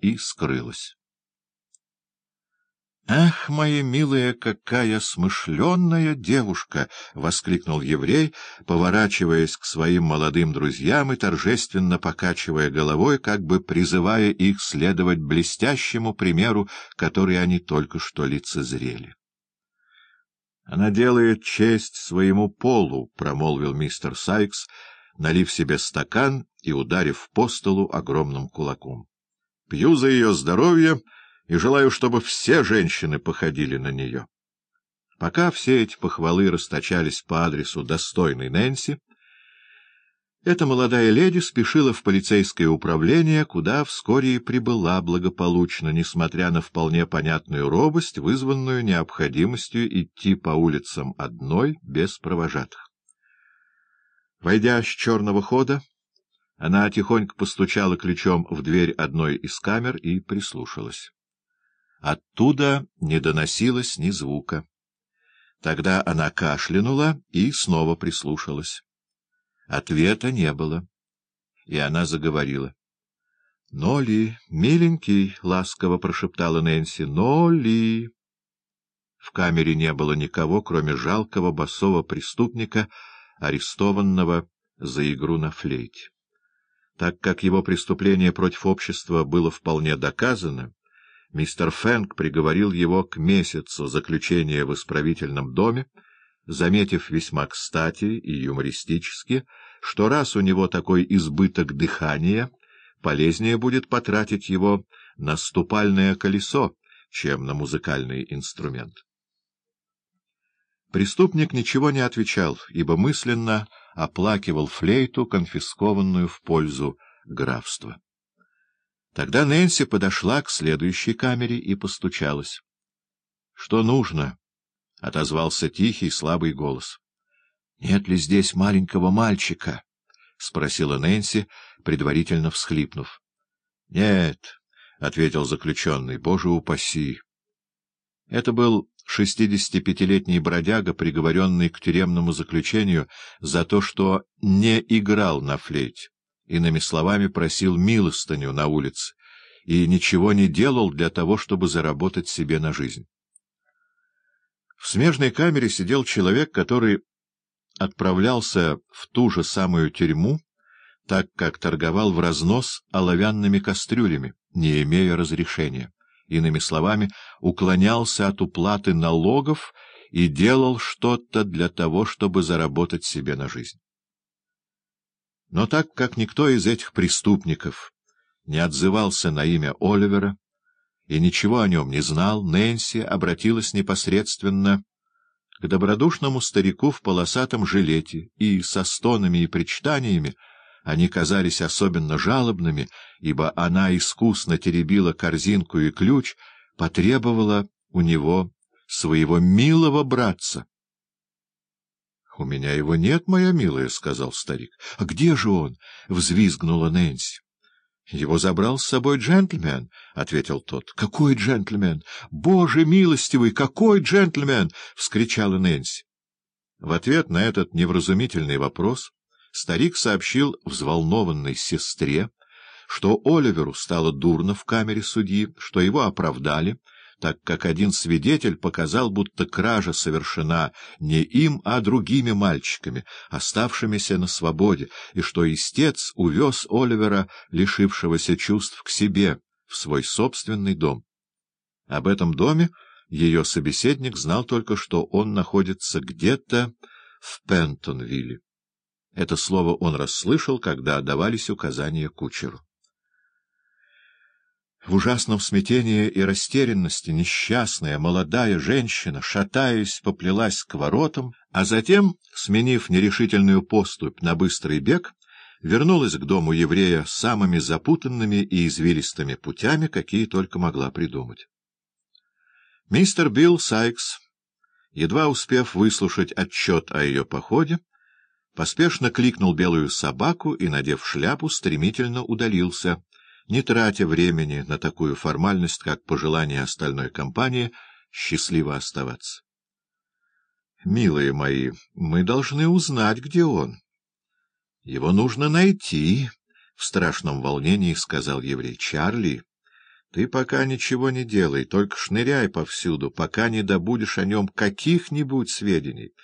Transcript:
и скрылась. «Ах, моя милая, какая смышленная девушка!» — воскликнул еврей, поворачиваясь к своим молодым друзьям и торжественно покачивая головой, как бы призывая их следовать блестящему примеру, который они только что лицезрели. «Она делает честь своему полу», — промолвил мистер Сайкс, налив себе стакан и ударив по столу огромным кулаком. «Пью за ее здоровье» и желаю, чтобы все женщины походили на нее. Пока все эти похвалы расточались по адресу достойной Нэнси, эта молодая леди спешила в полицейское управление, куда вскоре и прибыла благополучно, несмотря на вполне понятную робость, вызванную необходимостью идти по улицам одной, без провожатых. Войдя с черного хода, она тихонько постучала ключом в дверь одной из камер и прислушалась. Оттуда не доносилось ни звука. Тогда она кашлянула и снова прислушалась. Ответа не было, и она заговорила. — Ноли, миленький, — ласково прошептала Нэнси, — Ноли. В камере не было никого, кроме жалкого басового преступника, арестованного за игру на флейте. Так как его преступление против общества было вполне доказано, мистер Фэнк приговорил его к месяцу заключения в исправительном доме, заметив весьма кстати и юмористически, что раз у него такой избыток дыхания, полезнее будет потратить его на ступальное колесо, чем на музыкальный инструмент. Преступник ничего не отвечал, ибо мысленно оплакивал флейту, конфискованную в пользу графства. Тогда Нэнси подошла к следующей камере и постучалась. — Что нужно? — отозвался тихий, слабый голос. — Нет ли здесь маленького мальчика? — спросила Нэнси, предварительно всхлипнув. — Нет, — ответил заключенный, — боже упаси. Это был шестидесятипятилетний бродяга, приговоренный к тюремному заключению за то, что не играл на флейте иными словами, просил милостыню на улице и ничего не делал для того, чтобы заработать себе на жизнь. В смежной камере сидел человек, который отправлялся в ту же самую тюрьму, так как торговал в разнос оловянными кастрюлями, не имея разрешения. Иными словами, уклонялся от уплаты налогов и делал что-то для того, чтобы заработать себе на жизнь. Но так как никто из этих преступников не отзывался на имя Оливера и ничего о нем не знал, Нэнси обратилась непосредственно к добродушному старику в полосатом жилете, и со стонами и причитаниями они казались особенно жалобными, ибо она искусно теребила корзинку и ключ, потребовала у него своего милого братца. — У меня его нет, моя милая, — сказал старик. — А где же он? — взвизгнула Нэнси. — Его забрал с собой джентльмен, — ответил тот. — Какой джентльмен? Боже милостивый, какой джентльмен? — вскричала Нэнси. В ответ на этот невразумительный вопрос старик сообщил взволнованной сестре, что Оливеру стало дурно в камере судьи, что его оправдали, так как один свидетель показал, будто кража совершена не им, а другими мальчиками, оставшимися на свободе, и что истец увез Оливера, лишившегося чувств, к себе, в свой собственный дом. Об этом доме ее собеседник знал только, что он находится где-то в Пентонвилле. Это слово он расслышал, когда давались указания кучеру. В ужасном смятении и растерянности несчастная молодая женщина, шатаясь, поплелась к воротам, а затем, сменив нерешительную поступь на быстрый бег, вернулась к дому еврея самыми запутанными и извилистыми путями, какие только могла придумать. Мистер Билл Сайкс, едва успев выслушать отчет о ее походе, поспешно кликнул белую собаку и, надев шляпу, стремительно удалился — не тратя времени на такую формальность, как пожелание остальной компании счастливо оставаться. — Милые мои, мы должны узнать, где он. — Его нужно найти, — в страшном волнении сказал еврей. — Чарли, Ты пока ничего не делай, только шныряй повсюду, пока не добудешь о нем каких-нибудь сведений.